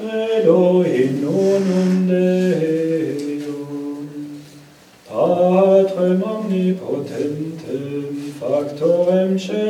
Elohim unum Deum, Patrem omnipotentem, factorem cel,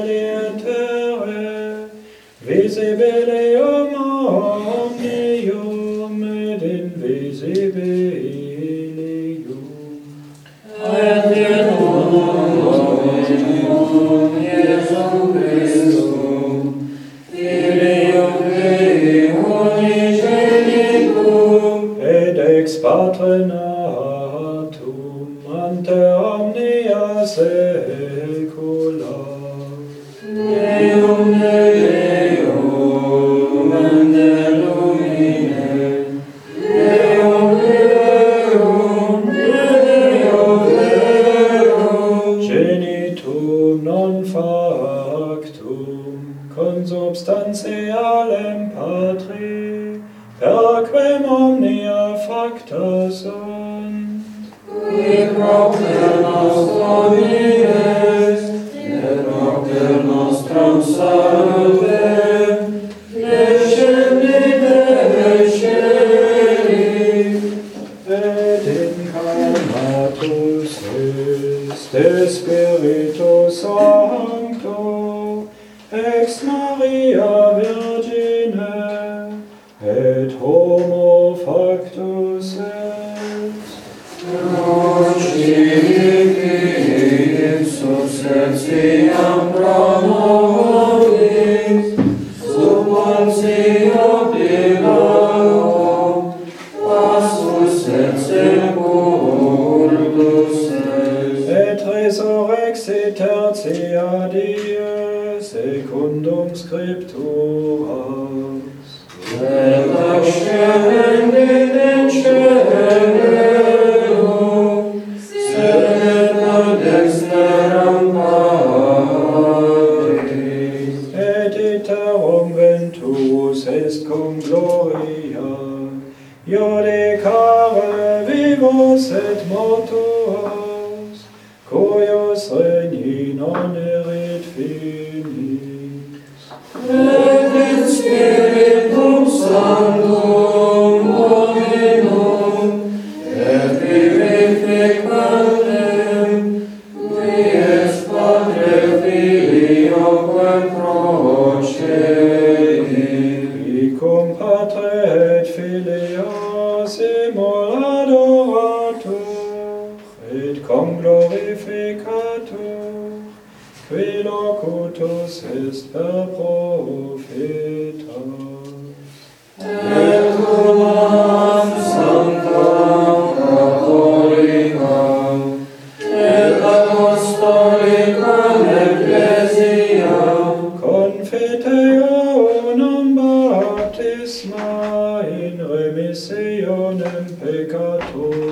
grow iore cava vivos et motus, coios regni non erit finis. Et in spiritum sanctum, omine, eis main remissionem peccator.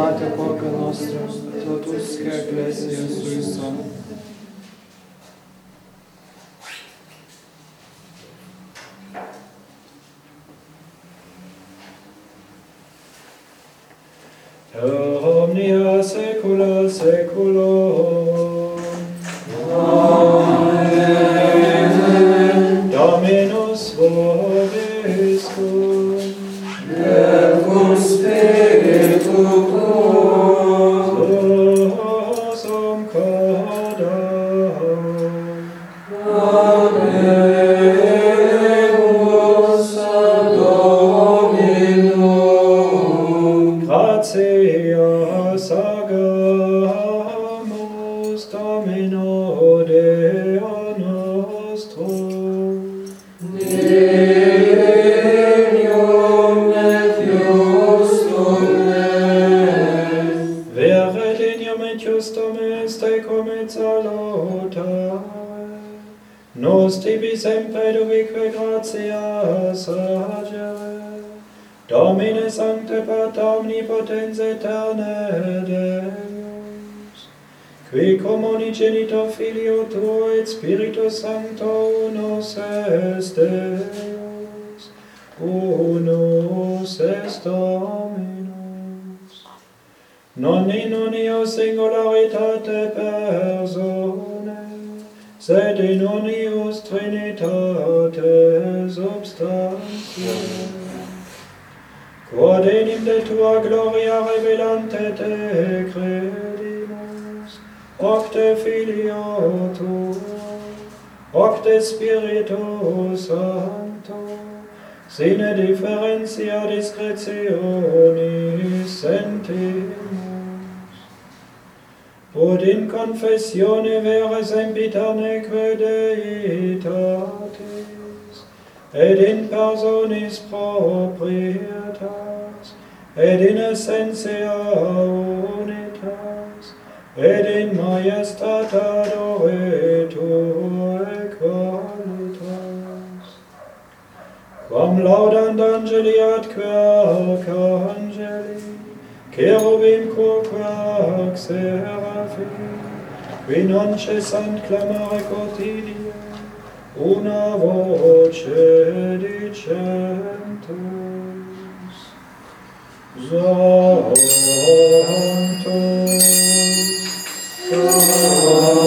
Bunătatea porcă noastră, totus că Ecclesia sui son. Omnia secula secula Evangelio tuo et Spiritus Sancto nos est Deus, unus est Dominus. Non in unio singularitate personae, sed in unius Trinitate substantiae, quod enim de tua gloria revelante te credo, octe Filio tuo, octe Spirito Sancto, sine differentia discretionis sentimus. Quod in confessione vera sempiterneque Deitatis, et in personis proprietas, et in essentia unis, et in majestat adoretur equalitas. Quam laudant angeli atque arcangeli, cherubim quoque ac seraphim, qui non cessant clamare quotidie, una voce dicente, Zontu. Zontu.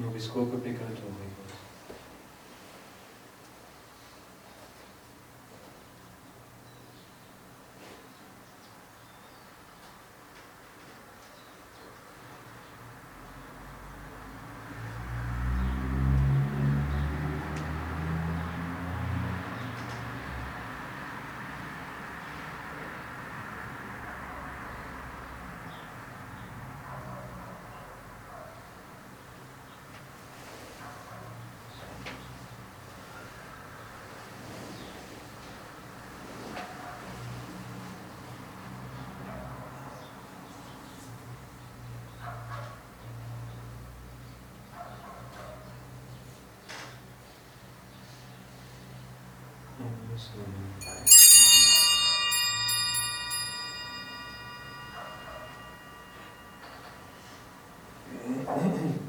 लोग इसको अपने गलत हो गए। Mm-hmm.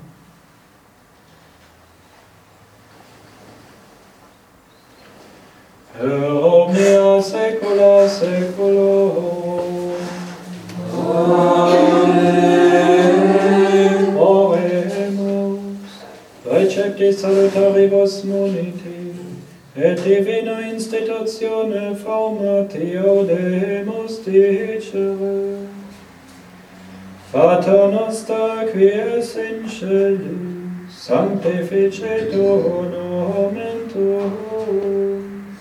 passione formatio Deus dicere. Pater nostra qui es in celi, sanctificetur nomen tuum,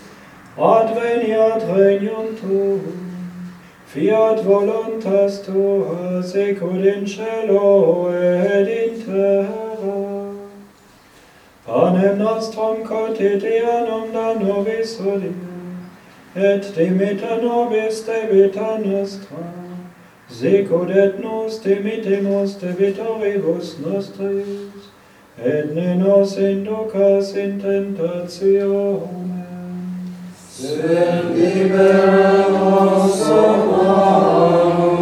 adveniat regnum tuum, fiat voluntas tua secud in celo et in terra. Panem nostrum quotidianum da nobis hodie, et de nobis debita nostra, secud et nos dimitimus debitoribus nostris, et ne nos inducas in tentationem. sed libera nos, o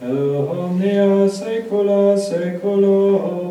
et omnia saecula saeculorum.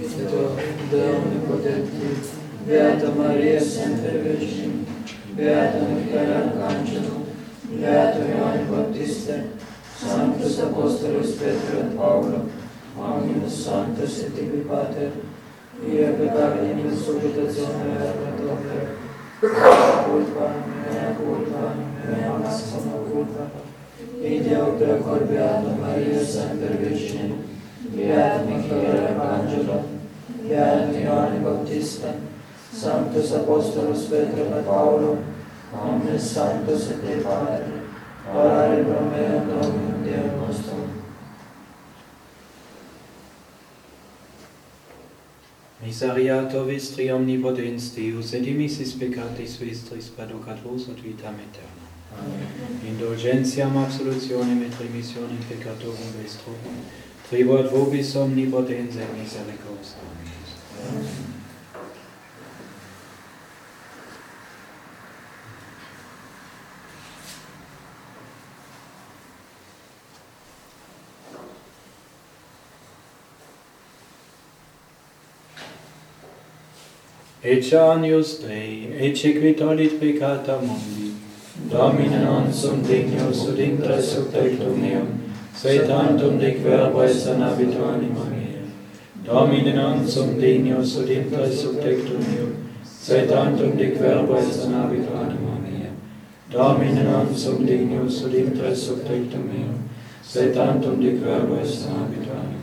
Figlio da Onnipotenti, Beata Maria, sempre Vergine, Beato Michele Arcangelo, Beato Ioanni Battista, Sanctus Apostolus Petru et Paolo, Omnibus Sanctus et Tibi Pater, Io peccavi in subitazione erra Domine, Petro et Paulo, omnes sanctos et de Padre, orare pro me ad omnium Deo nostrum. Miseriato vistri omnipotens Deus, et emissis peccatis vistris, paducat vos ut vitam aeternam. Amen. Indulgentiam absolutionem et remissionem peccatorum vestrum, tribuat vobis omnipotens et misericordia. Amen. ec anius Tei, ec equitolit peccata mundi. Domine non sum dignus ut intra subtectum meum, se tantum dic verbo est an anima mea. Domine non sum dignus ut intra subtectum meum, se tantum dic verbo est an anima mea. Domine non sum dignus ut intra subtectum meum, se tantum dic verbo est an anima mea.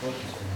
Thank you.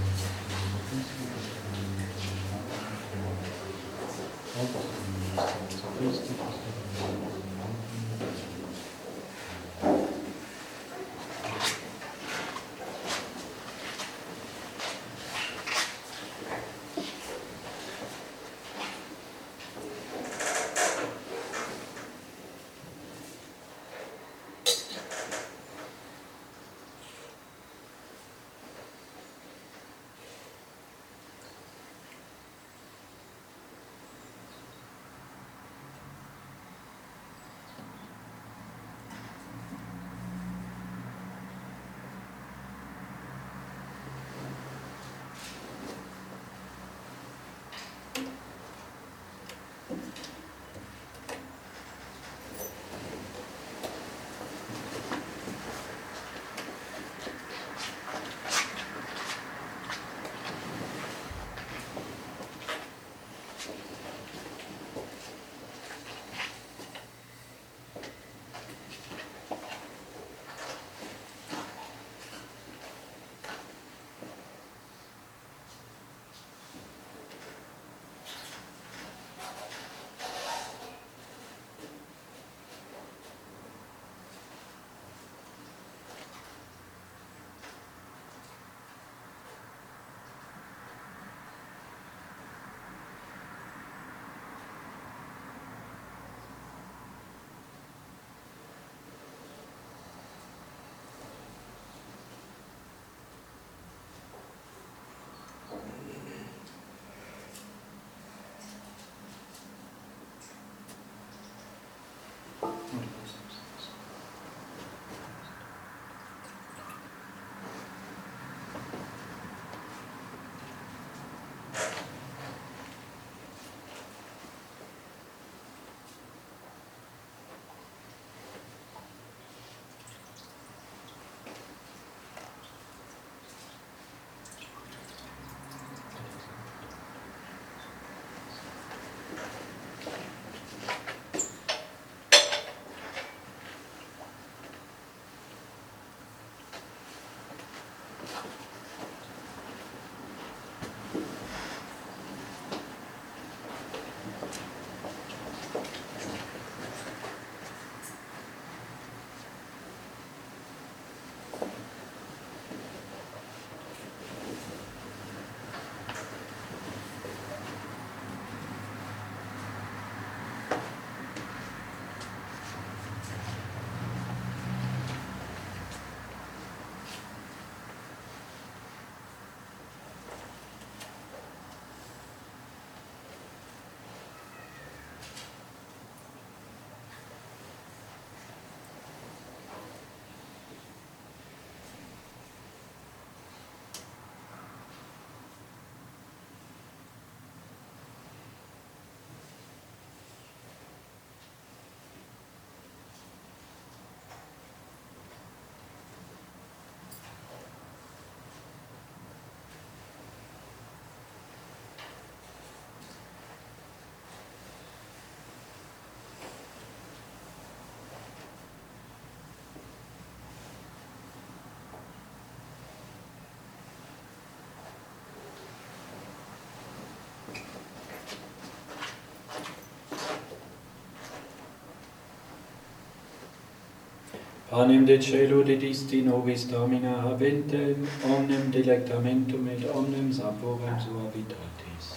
Panem de celo dedisti nobis domina habentem, omnem delectamentum et omnem saporem suavitatis.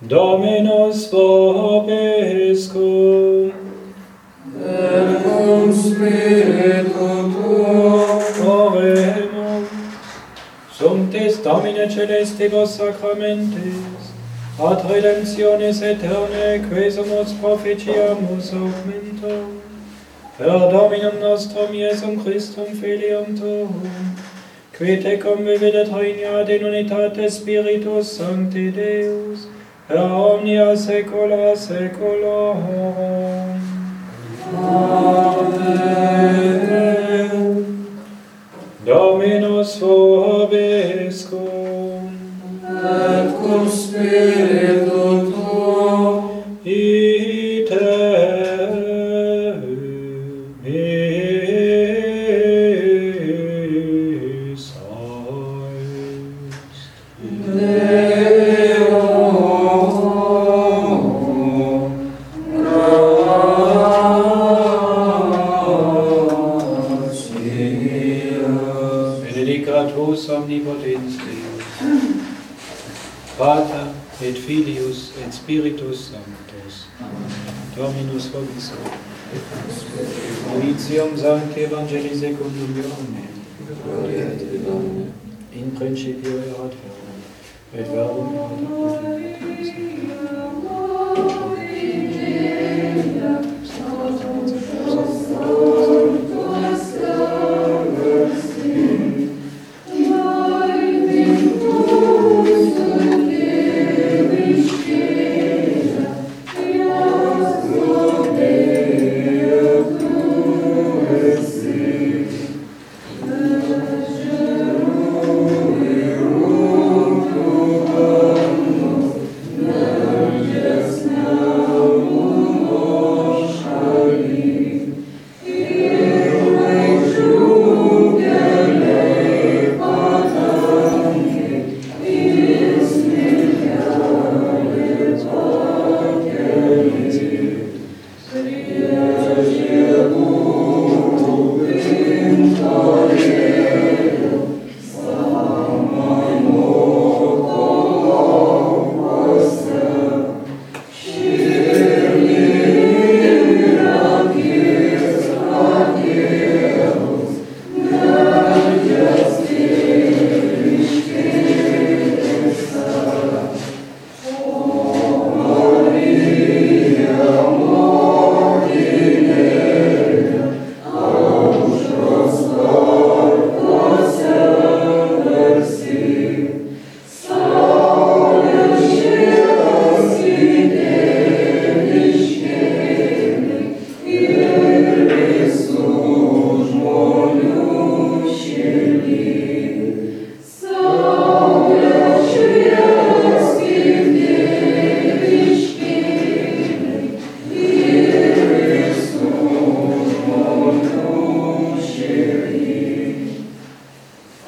Dominus vobiscum, et cum spiritu tuo, oremus, sum tes Domine celestibus sacramentis, ad redemptionis aeternae quesumus proficiamus augmento, per Dominum nostrum Iesum Christum Filium Tuum, qui tecum vividet regnat in unitate Spiritus Sancti Deus, per omnia saecula saeculorum. Amen. Dominus vobiscum et cum spiritu Filius et Spiritus Sanctus. Dominus vobiscum. Initium sancti Evangelii secundum Ioannem. Gloria et Domine. In principio erat verbum, et verbum erat